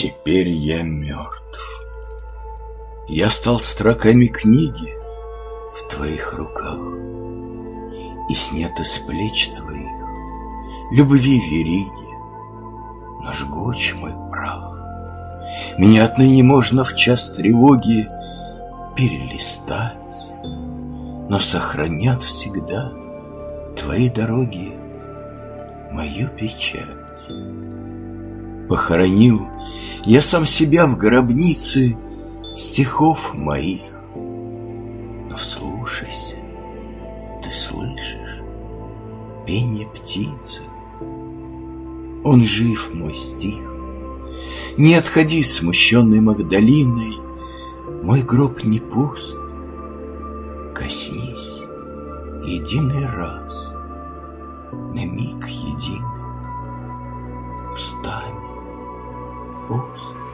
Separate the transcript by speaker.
Speaker 1: Теперь я мертв. Я стал строками книги в твоих руках, И снято с плеч твоих любви вериги, Но жгуч мой прах. Меня отныне можно в час тревоги перелистать, Но сохранят всегда твои дороги мою печать. Похоронил я сам себя в гробнице стихов моих. Но вслушайся, ты слышишь пение птицы. Он жив, мой стих. Не отходи, смущенной Магдалиной, Мой гроб не пуст. Коснись единый раз, На миг един, устами Oops.